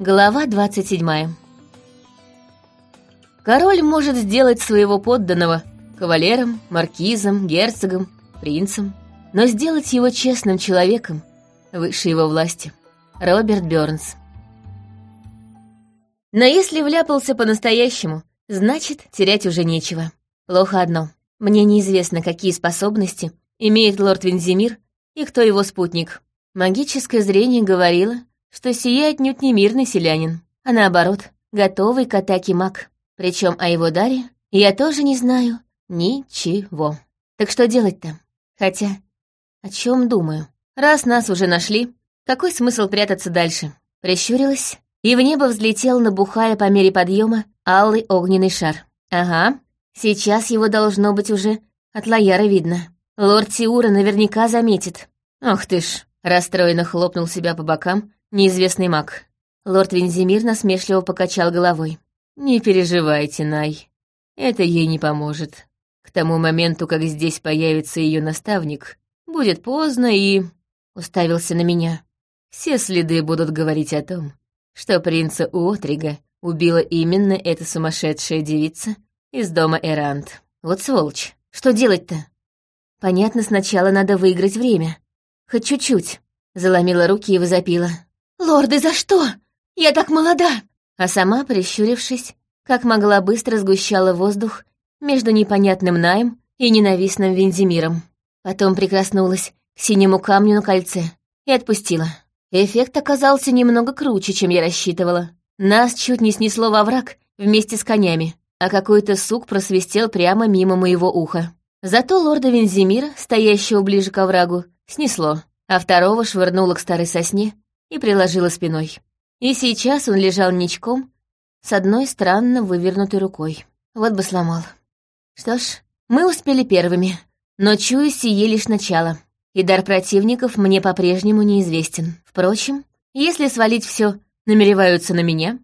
Глава 27. Король может сделать своего подданного кавалером, маркизом, герцогом, принцем, но сделать его честным человеком выше его власти. Роберт Бёрнс. Но если вляпался по-настоящему, значит, терять уже нечего. Плохо одно. Мне неизвестно, какие способности имеет лорд Вензимир и кто его спутник. Магическое зрение говорило, что сие отнюдь не мирный селянин, а наоборот, готовый к атаке маг. Причем о его даре я тоже не знаю ничего. Так что делать-то? Хотя, о чем думаю? Раз нас уже нашли, какой смысл прятаться дальше? Прищурилась, и в небо взлетел, набухая по мере подъема, алый огненный шар. Ага, сейчас его должно быть уже от лояра видно. Лорд Тиура наверняка заметит. Ох ты ж, расстроенно хлопнул себя по бокам неизвестный маг. Лорд Вензимир насмешливо покачал головой. «Не переживайте, Най. Это ей не поможет. К тому моменту, как здесь появится ее наставник, будет поздно и...» Уставился на меня. «Все следы будут говорить о том, что принца Уотрига убила именно эта сумасшедшая девица из дома Эрант. Вот сволочь. Что делать-то? Понятно, сначала надо выиграть время. Хоть чуть-чуть. Заломила руки и возопила. «Лорды, за что? Я так молода!» А сама, прищурившись, как могла быстро сгущала воздух между непонятным Наем и ненавистным Вензимиром. Потом прикоснулась к синему камню на кольце и отпустила. Эффект оказался немного круче, чем я рассчитывала. Нас чуть не снесло во враг вместе с конями, а какой-то сук просвистел прямо мимо моего уха. Зато лорда Вензимира, стоящего ближе к оврагу, снесло, а второго швырнуло к старой сосне и приложила спиной. И сейчас он лежал ничком, с одной странно вывернутой рукой. Вот бы сломал. Что ж, мы успели первыми, но чую сие лишь начало, и дар противников мне по-прежнему неизвестен. Впрочем, если свалить все намереваются на меня,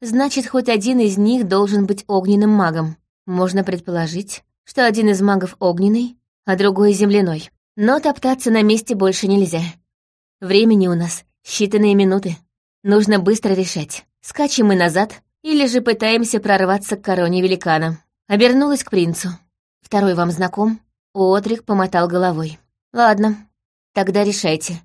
значит, хоть один из них должен быть огненным магом. Можно предположить, что один из магов огненный, а другой земляной. Но топтаться на месте больше нельзя. Времени у нас Считанные минуты. Нужно быстро решать, скачем мы назад или же пытаемся прорваться к короне великана. Обернулась к принцу. Второй вам знаком? Отрик помотал головой. Ладно, тогда решайте.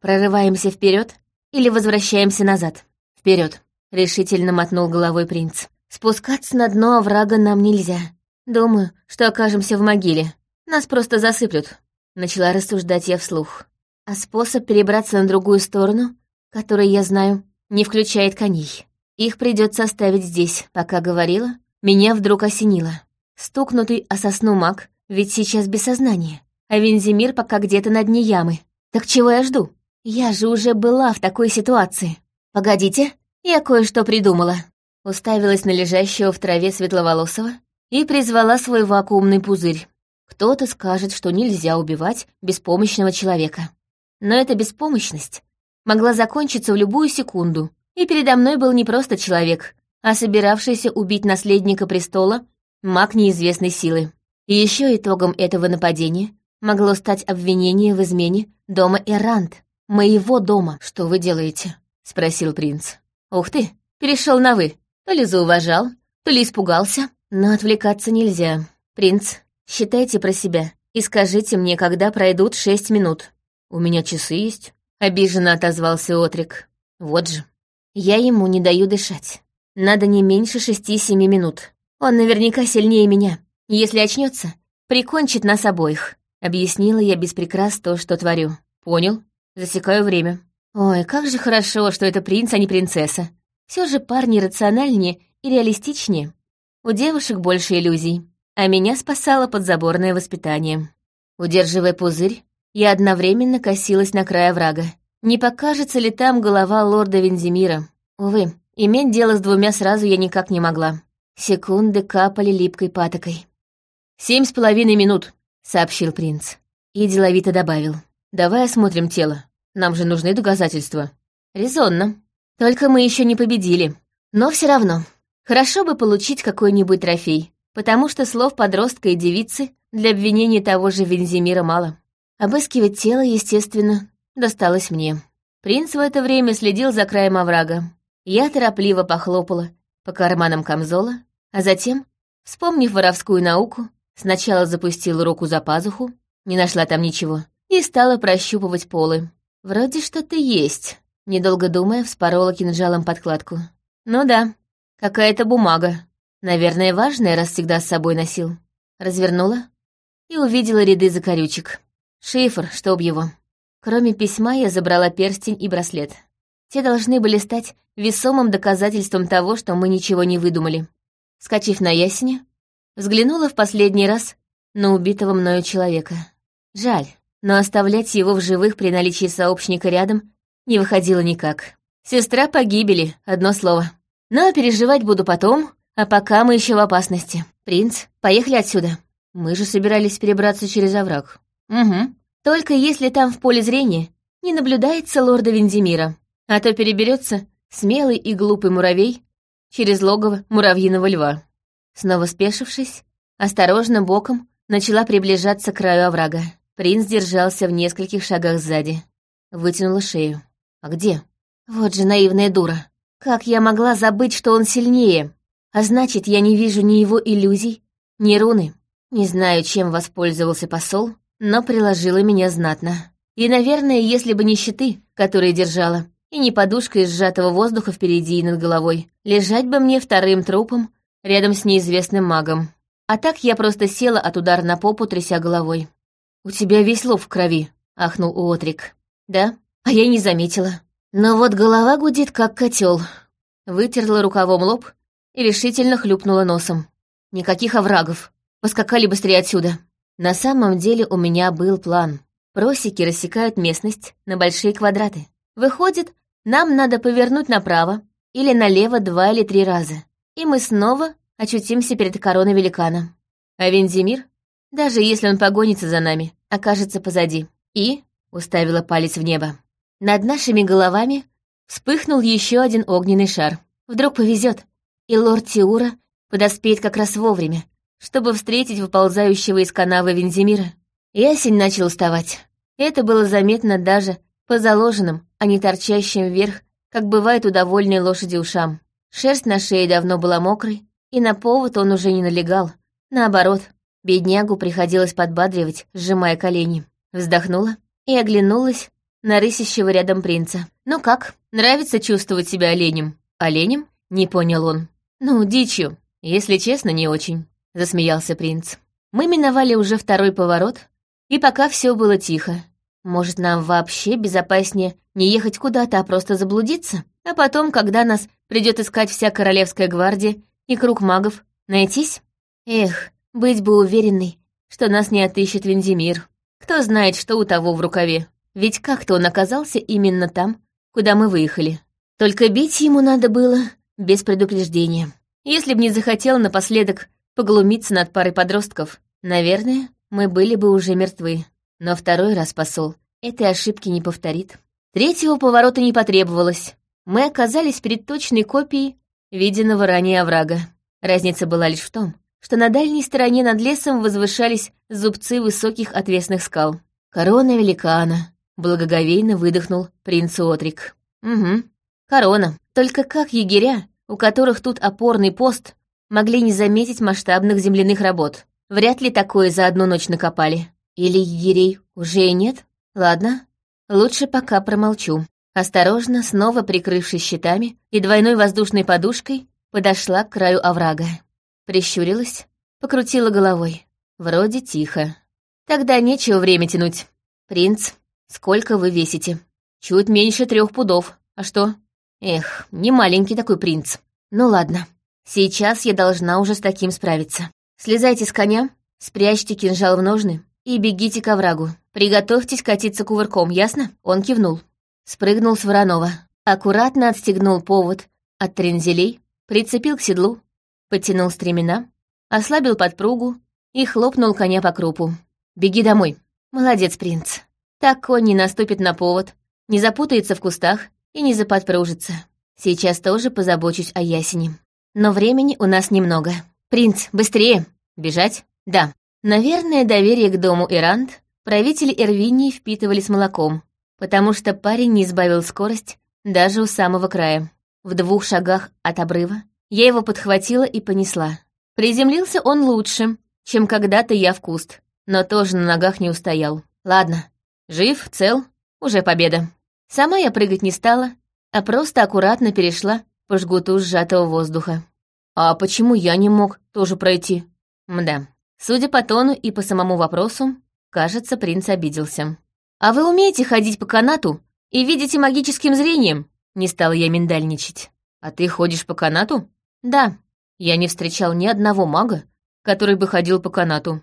Прорываемся вперед или возвращаемся назад? Вперед, решительно мотнул головой принц. Спускаться на дно оврага нам нельзя. Думаю, что окажемся в могиле. Нас просто засыплют. Начала рассуждать я вслух. А способ перебраться на другую сторону, который я знаю, не включает коней. Их придется оставить здесь, пока говорила, меня вдруг осенило. Стукнутый о сосну маг, ведь сейчас без сознания, а Вензимир пока где-то на дне ямы. Так чего я жду? Я же уже была в такой ситуации. Погодите, я кое-что придумала. Уставилась на лежащего в траве светловолосого и призвала свой вакуумный пузырь. Кто-то скажет, что нельзя убивать беспомощного человека. Но эта беспомощность могла закончиться в любую секунду, и передо мной был не просто человек, а собиравшийся убить наследника престола маг неизвестной силы. И еще итогом этого нападения могло стать обвинение в измене дома Эрант, моего дома. «Что вы делаете?» — спросил принц. «Ух ты, перешел на «вы». То ли зауважал, то ли испугался. Но отвлекаться нельзя. Принц, считайте про себя и скажите мне, когда пройдут шесть минут. «У меня часы есть», — обиженно отозвался Отрик. «Вот же. Я ему не даю дышать. Надо не меньше шести-семи минут. Он наверняка сильнее меня. Если очнется, прикончит нас обоих», — объяснила я без прикрас то, что творю. «Понял. Засекаю время». «Ой, как же хорошо, что это принц, а не принцесса. Все же парни рациональнее и реалистичнее. У девушек больше иллюзий, а меня спасало подзаборное воспитание». Удерживая пузырь, я одновременно косилась на край врага. Не покажется ли там голова лорда Вензимира? Увы, иметь дело с двумя сразу я никак не могла. Секунды капали липкой патокой. «Семь с половиной минут», — сообщил принц. И деловито добавил. «Давай осмотрим тело. Нам же нужны доказательства». «Резонно. Только мы еще не победили. Но все равно. Хорошо бы получить какой-нибудь трофей, потому что слов подростка и девицы для обвинения того же Вензимира мало». Обыскивать тело, естественно, досталось мне. Принц в это время следил за краем оврага. Я торопливо похлопала по карманам камзола, а затем, вспомнив воровскую науку, сначала запустила руку за пазуху, не нашла там ничего, и стала прощупывать полы. Вроде что-то есть. Недолго думая, вспорола кинжалом подкладку. Ну да, какая-то бумага. Наверное, важная, раз всегда с собой носил. Развернула и увидела ряды закорючек. Шифр, чтоб его. Кроме письма я забрала перстень и браслет. Те должны были стать весомым доказательством того, что мы ничего не выдумали. Скочив на ясене, взглянула в последний раз на убитого мною человека. Жаль, но оставлять его в живых при наличии сообщника рядом не выходило никак. Сестра погибели, одно слово. Но переживать буду потом, а пока мы еще в опасности. Принц, поехали отсюда. Мы же собирались перебраться через овраг. Угу. Только если там в поле зрения не наблюдается лорда Вензимира, а то переберется смелый и глупый муравей через логово муравьиного льва. Снова спешившись, осторожно боком начала приближаться к краю оврага. Принц держался в нескольких шагах сзади. Вытянула шею. А где? Вот же наивная дура. Как я могла забыть, что он сильнее? А значит, я не вижу ни его иллюзий, ни руны. Не знаю, чем воспользовался посол, но приложила меня знатно. И, наверное, если бы не щиты, которые держала, и не подушка из сжатого воздуха впереди и над головой, лежать бы мне вторым трупом рядом с неизвестным магом. А так я просто села от удара на попу, тряся головой. «У тебя весь лоб в крови», — ахнул Уотрик. «Да? А я не заметила. Но вот голова гудит, как котел. Вытерла рукавом лоб и решительно хлюпнула носом. «Никаких оврагов. Поскакали быстрее отсюда». На самом деле у меня был план. Просеки рассекают местность на большие квадраты. Выходит, нам надо повернуть направо или налево два или три раза. И мы снова очутимся перед короной великана. А Вензимир даже если он погонится за нами, окажется позади. И уставила палец в небо. Над нашими головами вспыхнул еще один огненный шар. Вдруг повезет, и лорд Тиура подоспеет как раз вовремя, чтобы встретить выползающего из канавы Вензимира. Ясень начал уставать. Это было заметно даже по заложенным, а не торчащим вверх, как бывает у довольной лошади ушам. Шерсть на шее давно была мокрой, и на повод он уже не налегал. Наоборот, Беднягу приходилось подбадривать, сжимая колени. Вздохнула и оглянулась на рысящего рядом принца. «Ну как, нравится чувствовать себя оленем?» «Оленем?» — не понял он. «Ну, дичью. Если честно, не очень», — засмеялся принц. Мы миновали уже второй поворот, и пока все было тихо. Может, нам вообще безопаснее не ехать куда-то, а просто заблудиться? А потом, когда нас придет искать вся королевская гвардия и круг магов, найтись? Эх, быть бы уверенной, что нас не отыщет Вензимир. Кто знает, что у того в рукаве. Ведь как-то он оказался именно там, куда мы выехали. Только бить ему надо было без предупреждения. Если б не захотел напоследок поглумиться над парой подростков, наверное, мы были бы уже мертвы. Но второй раз посол этой ошибки не повторит. Третьего поворота не потребовалось. Мы оказались перед точной копией виденного ранее оврага. Разница была лишь в том, что на дальней стороне над лесом возвышались зубцы высоких отвесных скал. «Корона великана», — благоговейно выдохнул принц Отрик. «Угу, корона. Только как егеря, у которых тут опорный пост, могли не заметить масштабных земляных работ? Вряд ли такое за одну ночь накопали. Или егерей уже и нет? Ладно, лучше пока промолчу». Осторожно, снова прикрывшись щитами и двойной воздушной подушкой, подошла к краю оврага. Прищурилась, покрутила головой. Вроде тихо. Тогда нечего время тянуть. Принц, сколько вы весите? Чуть меньше трех пудов. А что? Эх, не маленький такой принц. Ну ладно, сейчас я должна уже с таким справиться. Слезайте с коня, спрячьте кинжал в ножны и бегите к оврагу. Приготовьтесь катиться кувырком, ясно? Он кивнул. Спрыгнул с Воронова. Аккуратно отстегнул повод от трензелей, прицепил к седлу, подтянул стремена, ослабил подпругу и хлопнул коня по крупу. «Беги домой. Молодец, принц. Так конь не наступит на повод, не запутается в кустах и не заподпружится. Сейчас тоже позабочусь о ясени. Но времени у нас немного. Принц, быстрее! Бежать? Да. Наверное, доверие к дому Ирант правители Эрвинии впитывали с молоком, потому что парень не избавил скорость даже у самого края. в двух шагах от обрыва. Я его подхватила и понесла. Приземлился он лучше, чем когда-то я в куст, но тоже на ногах не устоял. Ладно, жив, цел, уже победа. Сама я прыгать не стала, а просто аккуратно перешла по жгуту сжатого воздуха. А почему я не мог тоже пройти? Мда. Судя по тону и по самому вопросу, кажется, принц обиделся. «А вы умеете ходить по канату и видите магическим зрением?» Не стала я миндальничать. «А ты ходишь по канату?» «Да». Я не встречал ни одного мага, который бы ходил по канату.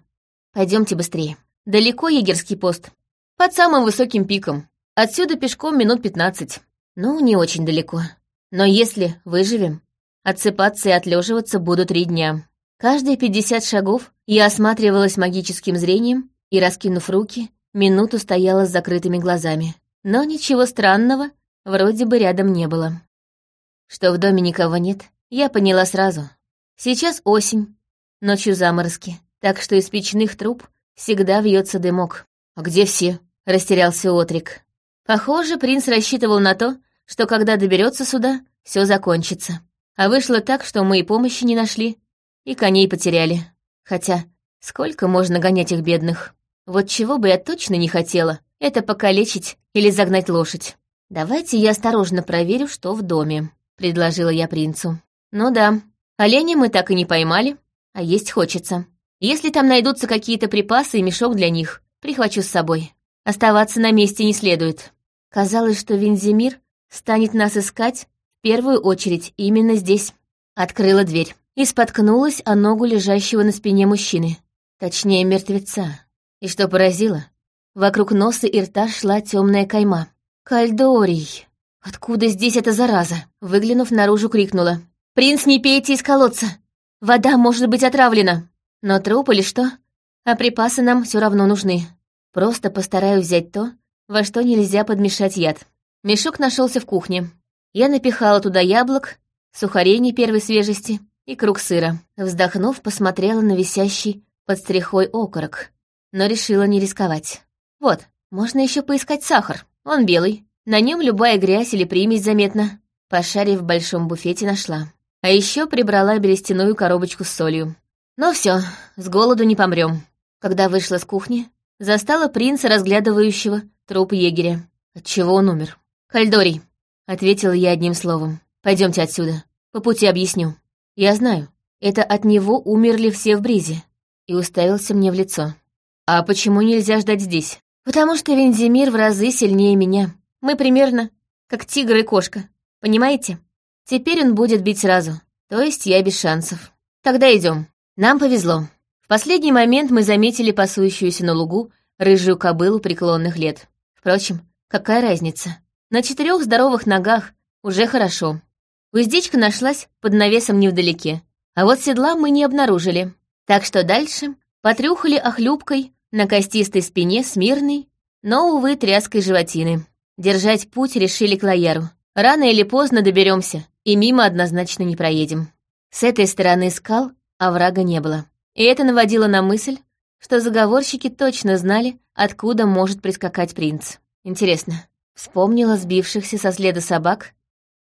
Пойдемте быстрее. Далеко егерский пост. Под самым высоким пиком. Отсюда пешком минут пятнадцать. Ну, не очень далеко. Но если выживем, отсыпаться и отлеживаться буду три дня. Каждые пятьдесят шагов я осматривалась магическим зрением и, раскинув руки, минуту стояла с закрытыми глазами. Но ничего странного вроде бы рядом не было. Что в доме никого нет, я поняла сразу. Сейчас осень, ночью заморозки, так что из печных труб всегда вьется дымок. «А где все?» — растерялся Отрик. Похоже, принц рассчитывал на то, что когда доберется сюда, все закончится. А вышло так, что мы и помощи не нашли, и коней потеряли. Хотя, сколько можно гонять их бедных? Вот чего бы я точно не хотела, это покалечить или загнать лошадь. «Давайте я осторожно проверю, что в доме», — предложила я принцу. «Ну да, оленя мы так и не поймали, а есть хочется. Если там найдутся какие-то припасы и мешок для них, прихвачу с собой. Оставаться на месте не следует. Казалось, что Винзимир станет нас искать в первую очередь именно здесь. Открыла дверь и споткнулась о ногу лежащего на спине мужчины. Точнее, мертвеца. И что поразило, вокруг носа и рта шла темная кайма. «Кальдорий! Откуда здесь эта зараза?» Выглянув наружу, крикнула. «Принц, не пейте из колодца! Вода может быть отравлена! Но труп или что? А припасы нам все равно нужны. Просто постараюсь взять то, во что нельзя подмешать яд. Мешок нашелся в кухне. Я напихала туда яблок, сухарей первой свежести и круг сыра. Вздохнув, посмотрела на висящий под стрихой окорок, но решила не рисковать. Вот, можно еще поискать сахар. Он белый. На нем любая грязь или примесь заметна. Пошарив в большом буфете, нашла. А еще прибрала берестяную коробочку с солью. Но все, с голоду не помрем. Когда вышла с кухни, Застала принца, разглядывающего труп егеря. Отчего он умер? «Кальдорий», — ответила я одним словом. Пойдемте отсюда. По пути объясню. Я знаю, это от него умерли все в бризе. И уставился мне в лицо. А почему нельзя ждать здесь? Потому что Вензимир в разы сильнее меня. Мы примерно как тигр и кошка. Понимаете? Теперь он будет бить сразу. То есть я без шансов. Тогда идем. Нам повезло последний момент мы заметили пасующуюся на лугу рыжую кобылу преклонных лет. Впрочем, какая разница? На четырех здоровых ногах уже хорошо. Уздечка нашлась под навесом невдалеке, а вот седла мы не обнаружили. Так что дальше потрюхали охлюбкой на костистой спине смирной, но, увы, тряской животины. Держать путь решили к Лояру. Рано или поздно доберемся, и мимо однозначно не проедем. С этой стороны скал оврага не было. И это наводило на мысль, что заговорщики точно знали, откуда может прискакать принц. Интересно, вспомнила сбившихся со следа собак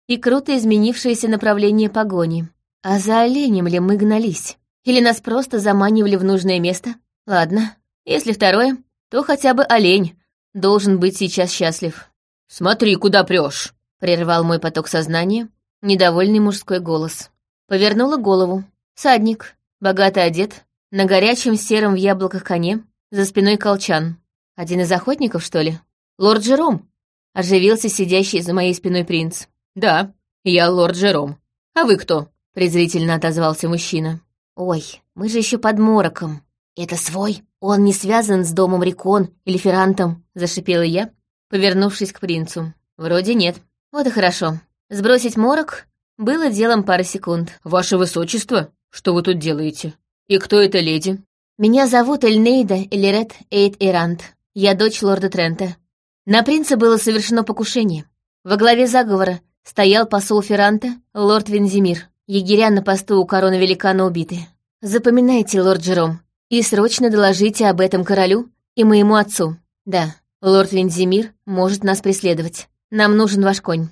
и круто изменившееся направление погони. А за оленем ли мы гнались? Или нас просто заманивали в нужное место? Ладно, если второе, то хотя бы олень должен быть сейчас счастлив. «Смотри, куда прешь!» — прервал мой поток сознания недовольный мужской голос. Повернула голову. Садник, богато одет, на горячем сером в яблоках коне, за спиной колчан. Один из охотников, что ли? Лорд Джером, оживился сидящий за моей спиной принц. Да, я лорд Джером. А вы кто? презрительно отозвался мужчина. Ой, мы же еще под мороком. Это свой? Он не связан с домом Рикон или Феррантом, зашипела я, повернувшись к принцу. Вроде нет. Вот и хорошо. Сбросить морок было делом пары секунд. «Ваше высочество!» Что вы тут делаете? И кто эта леди?» «Меня зовут Эльнейда Элирет Эйд Ирант. Я дочь лорда Трента. На принца было совершено покушение. Во главе заговора стоял посол Ферранта, лорд Вензимир. Егеря на посту у короны великана убиты. Запоминайте, лорд Джером, и срочно доложите об этом королю и моему отцу. Да, лорд Вензимир может нас преследовать. Нам нужен ваш конь».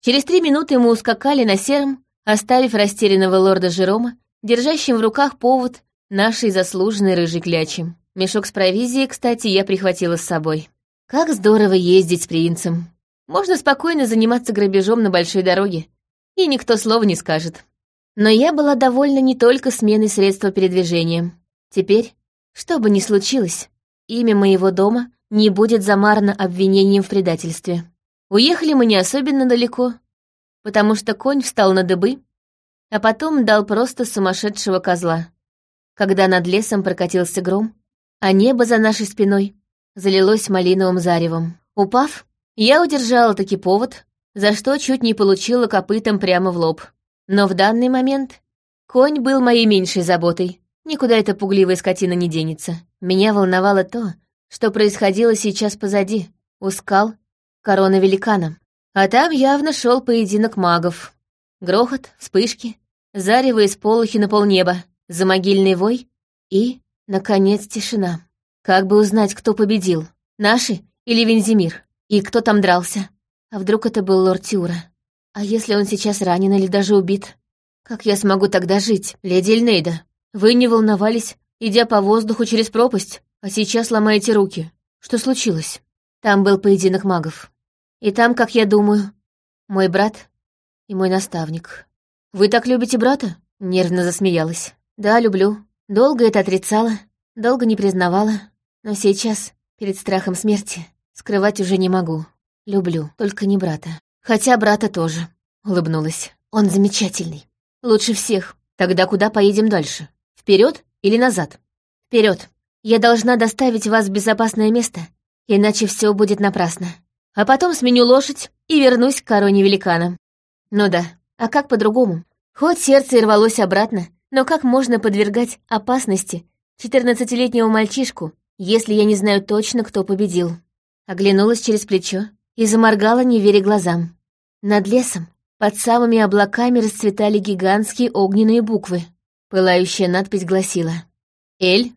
Через три минуты мы ускакали на сером, оставив растерянного лорда Жерома, держащим в руках повод нашей заслуженной рыжей клячи. Мешок с провизией, кстати, я прихватила с собой. Как здорово ездить с принцем. Можно спокойно заниматься грабежом на большой дороге, и никто слова не скажет. Но я была довольна не только сменой средства передвижения. Теперь, что бы ни случилось, имя моего дома не будет замарано обвинением в предательстве. Уехали мы не особенно далеко, потому что конь встал на дыбы, а потом дал просто сумасшедшего козла. Когда над лесом прокатился гром, а небо за нашей спиной залилось малиновым заревом. Упав, я удержала таки повод, за что чуть не получила копытом прямо в лоб. Но в данный момент конь был моей меньшей заботой. Никуда эта пугливая скотина не денется. Меня волновало то, что происходило сейчас позади, у скал корона великана. А там явно шел поединок магов. Грохот, вспышки, зарево из полухи на полнеба, замогильный вой и, наконец, тишина. Как бы узнать, кто победил, наши или Вензимир, и кто там дрался? А вдруг это был лорд Тиура? А если он сейчас ранен или даже убит? Как я смогу тогда жить, леди Эльнейда? Вы не волновались, идя по воздуху через пропасть, а сейчас ломаете руки. Что случилось? Там был поединок магов. И там, как я думаю, мой брат и мой наставник. Вы так любите брата? Нервно засмеялась. Да, люблю. Долго это отрицала, долго не признавала. Но сейчас, перед страхом смерти, скрывать уже не могу. Люблю, только не брата. Хотя брата тоже, улыбнулась. Он замечательный. Лучше всех. Тогда куда поедем дальше? Вперед или назад? Вперед. Я должна доставить вас в безопасное место, иначе все будет напрасно. А потом сменю лошадь и вернусь к короне великана. Ну да, а как по-другому? Хоть сердце и рвалось обратно, но как можно подвергать опасности четырнадцатилетнего мальчишку, если я не знаю точно, кто победил? Оглянулась через плечо и заморгала, не веря глазам. Над лесом, под самыми облаками расцветали гигантские огненные буквы. Пылающая надпись гласила «Эль,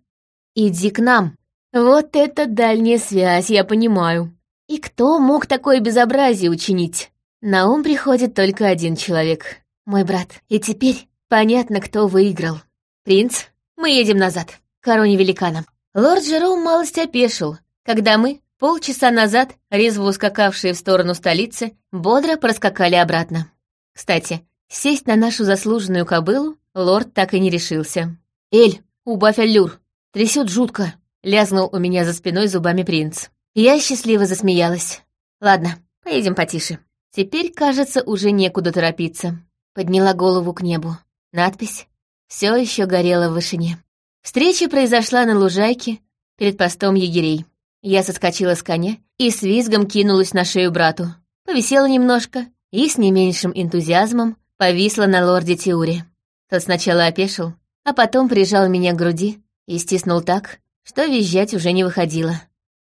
иди к нам». Вот это дальняя связь, я понимаю. И кто мог такое безобразие учинить? На ум приходит только один человек — мой брат. И теперь понятно, кто выиграл. Принц, мы едем назад, короне великана. Лорд Жером малость опешил, когда мы, Полчаса назад, резво ускакавшие в сторону столицы, бодро проскакали обратно. Кстати, сесть на нашу заслуженную кобылу лорд так и не решился. «Эль, убавь аллюр! Трясет жутко!» — лязнул у меня за спиной зубами принц. Я счастливо засмеялась. «Ладно, поедем потише. Теперь, кажется, уже некуда торопиться». Подняла голову к небу. Надпись все еще горела в вышине. Встреча произошла на лужайке перед постом егерей. Я соскочила с коня и с визгом кинулась на шею брату. Повисела немножко и с не меньшим энтузиазмом повисла на лорде Тиуре. Тот сначала опешил, а потом прижал меня к груди и стиснул так, что визжать уже не выходило.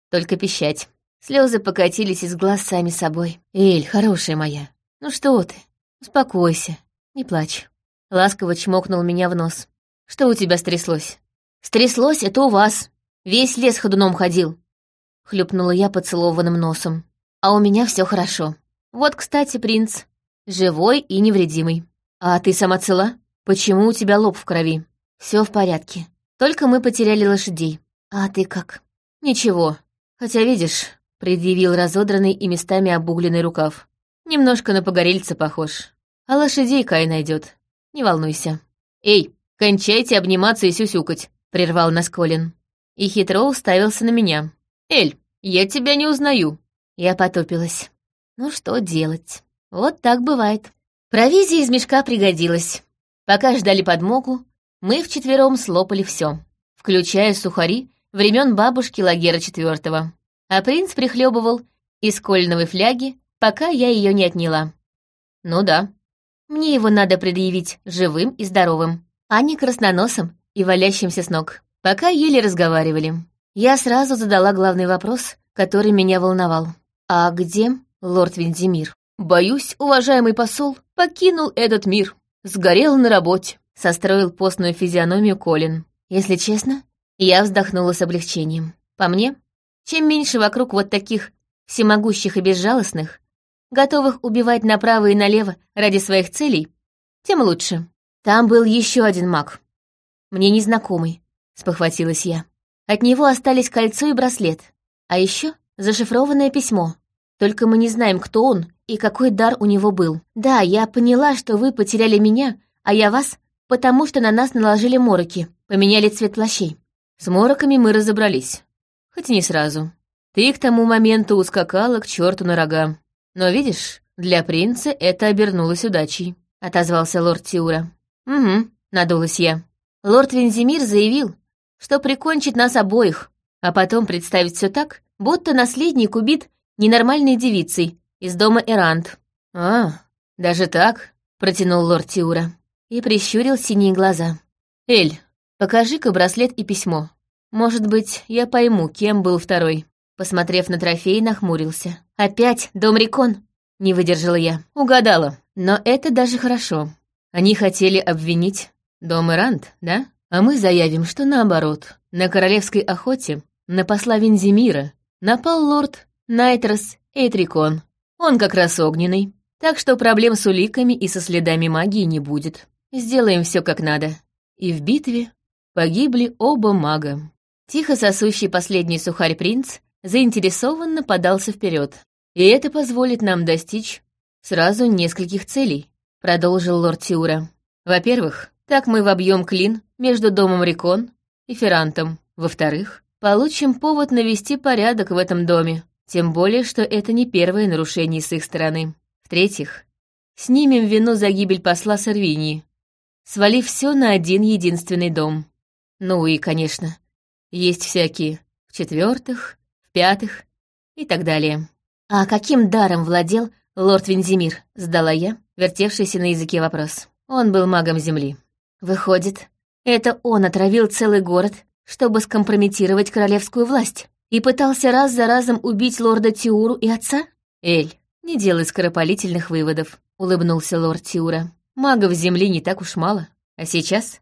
Только пищать. Слезы покатились из глаз сами собой. «Эль, хорошая моя, ну что ты? Успокойся, не плачь». Ласково чмокнул меня в нос. «Что у тебя стряслось?» «Стряслось это у вас. Весь лес ходуном ходил хлюпнула я поцелованным носом. А у меня все хорошо. Вот, кстати, принц. Живой и невредимый. А ты сама цела? Почему у тебя лоб в крови? Все в порядке. Только мы потеряли лошадей. А ты как? Ничего. Хотя, видишь, предъявил разодранный и местами обугленный рукав. Немножко на погорельца похож. А лошадей Кай найдет. Не волнуйся. Эй, кончайте обниматься и сюсюкать, прервал нас Колин. И хитро уставился на меня. «Эль, я тебя не узнаю». Я потопилась. Ну что делать? Вот так бывает. Провизия из мешка пригодилась. Пока ждали подмогу, мы вчетвером слопали все, включая сухари времен бабушки Лагера IV. А принц прихлебывал из кольновой фляги, пока я ее не отняла. Ну да, мне его надо предъявить живым и здоровым, а не красноносым и валящимся с ног. Пока еле разговаривали. Я сразу задала главный вопрос, который меня волновал. «А где лорд Вензимир?» «Боюсь, уважаемый посол покинул этот мир. Сгорел на работе», — состроил постную физиономию Колин. Если честно, я вздохнула с облегчением. По мне, чем меньше вокруг вот таких всемогущих и безжалостных, готовых убивать направо и налево ради своих целей, тем лучше. Там был еще один маг. Мне незнакомый, спохватилась я. От него остались кольцо и браслет. А еще зашифрованное письмо. Только мы не знаем, кто он и какой дар у него был. Да, я поняла, что вы потеряли меня, а я вас, потому что на нас наложили мороки, поменяли цвет плащей. С мороками мы разобрались. Хоть и не сразу. Ты к тому моменту ускакала к черту на рога. Но видишь, для принца это обернулось удачей, — отозвался лорд Тиура. Угу, надулась я. Лорд Вензимир заявил, что прикончит нас обоих, а потом представить все так, будто наследник убит ненормальной девицей из дома Эрант. «А, даже так?» — протянул лорд Тиура и прищурил синие глаза. «Эль, покажи-ка браслет и письмо. Может быть, я пойму, кем был второй». Посмотрев на трофей, нахмурился. «Опять дом Рикон?» — не выдержала я. Угадала. Но это даже хорошо. Они хотели обвинить дом Ирант, да? А мы заявим, что наоборот. На королевской охоте на посла Вензимира напал лорд Найтрос Эйтрикон. Он как раз огненный, так что проблем с уликами и со следами магии не будет. Сделаем все как надо. И в битве погибли оба мага. Тихо сосущий последний сухарь принц заинтересованно подался вперед. И это позволит нам достичь сразу нескольких целей, продолжил лорд Тиура. Во-первых, так мы вобьем клин между домом Рикон и Феррантом. Во-вторых, получим повод навести порядок в этом доме, тем более, что это не первое нарушение с их стороны. В-третьих, снимем вину за гибель посла Сорвинии, свалив все на один единственный дом. Ну и, конечно, есть всякие в-четвертых, в-пятых и так далее. «А каким даром владел лорд Вензимир?» — сдала я, вертевшийся на языке вопрос. Он был магом Земли. Выходит, это он отравил целый город, чтобы скомпрометировать королевскую власть, и пытался раз за разом убить лорда Тиуру и отца? Эль, не делай скоропалительных выводов, улыбнулся лорд Тиура. Магов Земли не так уж мало. А сейчас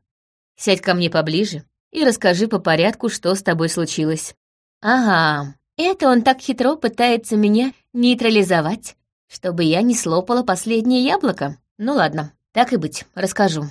сядь ко мне поближе и расскажи по порядку, что с тобой случилось. Ага, это он так хитро пытается меня нейтрализовать, чтобы я не слопала последнее яблоко. Ну ладно, так и быть, расскажу.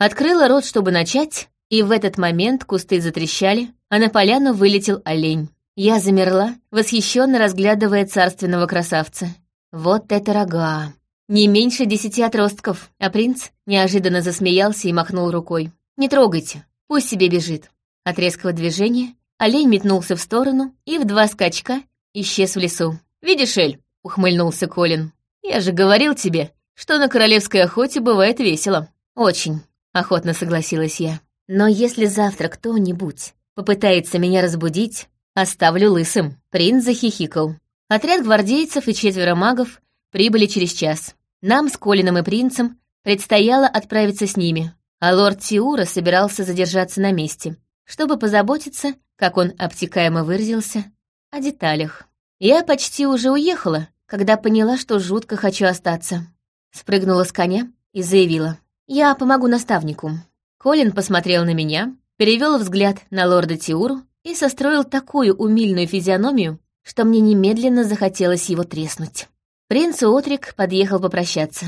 Открыла рот, чтобы начать, и в этот момент кусты затрещали, а на поляну вылетел олень. Я замерла, восхищенно разглядывая царственного красавца. Вот это рога! Не меньше десяти отростков, а принц неожиданно засмеялся и махнул рукой. «Не трогайте, пусть себе бежит». От резкого движения олень метнулся в сторону и в два скачка исчез в лесу. «Видишь, Эль?» — ухмыльнулся Колин. «Я же говорил тебе, что на королевской охоте бывает весело. Очень, охотно согласилась я. Но если завтра кто-нибудь попытается меня разбудить, оставлю лысым. Принц захихикал. Отряд гвардейцев и четверо магов прибыли через час. Нам с Колином и принцем предстояло отправиться с ними, а лорд Тиура собирался задержаться на месте, чтобы позаботиться, как он обтекаемо выразился, о деталях. Я почти уже уехала, когда поняла, что жутко хочу остаться спрыгнула с коня и заявила. «Я помогу наставнику». Колин посмотрел на меня, перевел взгляд на лорда Тиуру и состроил такую умильную физиономию, что мне немедленно захотелось его треснуть. Принц Отрик подъехал попрощаться.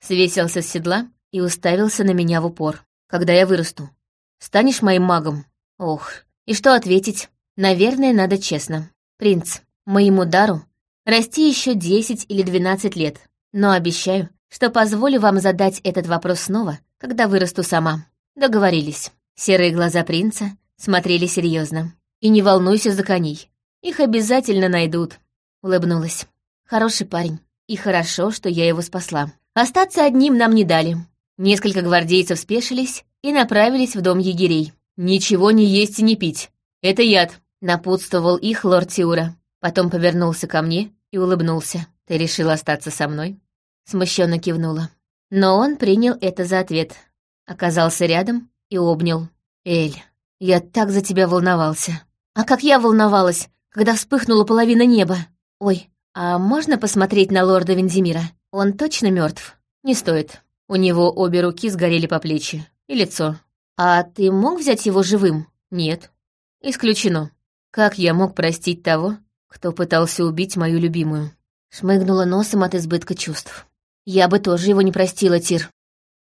Свесился с седла и уставился на меня в упор. «Когда я вырасту? Станешь моим магом?» Ох, и что ответить? Наверное, надо честно. «Принц, моему дару расти еще десять или двенадцать лет, но обещаю, что позволю вам задать этот вопрос снова, когда вырасту сама. Договорились. Серые глаза принца смотрели серьезно. И не волнуйся за коней. Их обязательно найдут. Улыбнулась. Хороший парень. И хорошо, что я его спасла. Остаться одним нам не дали. Несколько гвардейцев спешились и направились в дом егерей. «Ничего не есть и не пить. Это яд», — напутствовал их лорд Тиура. Потом повернулся ко мне и улыбнулся. «Ты решил остаться со мной?» Смущенно кивнула. Но он принял это за ответ. Оказался рядом и обнял. «Эль, я так за тебя волновался. А как я волновалась, когда вспыхнула половина неба. Ой, а можно посмотреть на лорда Вензимира? Он точно мертв? Не стоит. У него обе руки сгорели по плечи. И лицо. А ты мог взять его живым? Нет. Исключено. Как я мог простить того, кто пытался убить мою любимую? Шмыгнула носом от избытка чувств. Я бы тоже его не простила, Тир.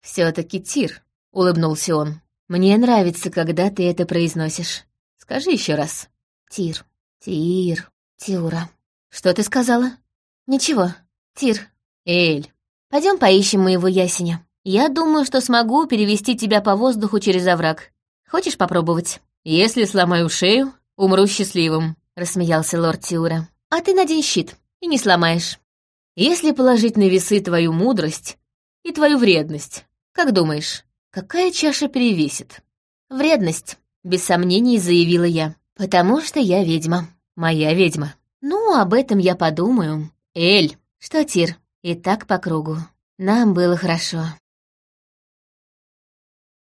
все таки Тир, улыбнулся он. Мне нравится, когда ты это произносишь. Скажи еще раз. Тир, Тир, Тиура. Что ты сказала? Ничего, Тир. Эль. Пойдем поищем моего ясеня. Я думаю, что смогу перевести тебя по воздуху через овраг. Хочешь попробовать? Если сломаю шею, умру счастливым, рассмеялся лорд Тиура. А ты надень щит и не сломаешь. Если положить на весы твою мудрость и твою вредность, как думаешь, какая чаша перевесит? Вредность, без сомнений заявила я, потому что я ведьма, моя ведьма. Ну, об этом я подумаю. Эль, что, Тир, и так по кругу. Нам было хорошо.